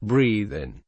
Breathe in.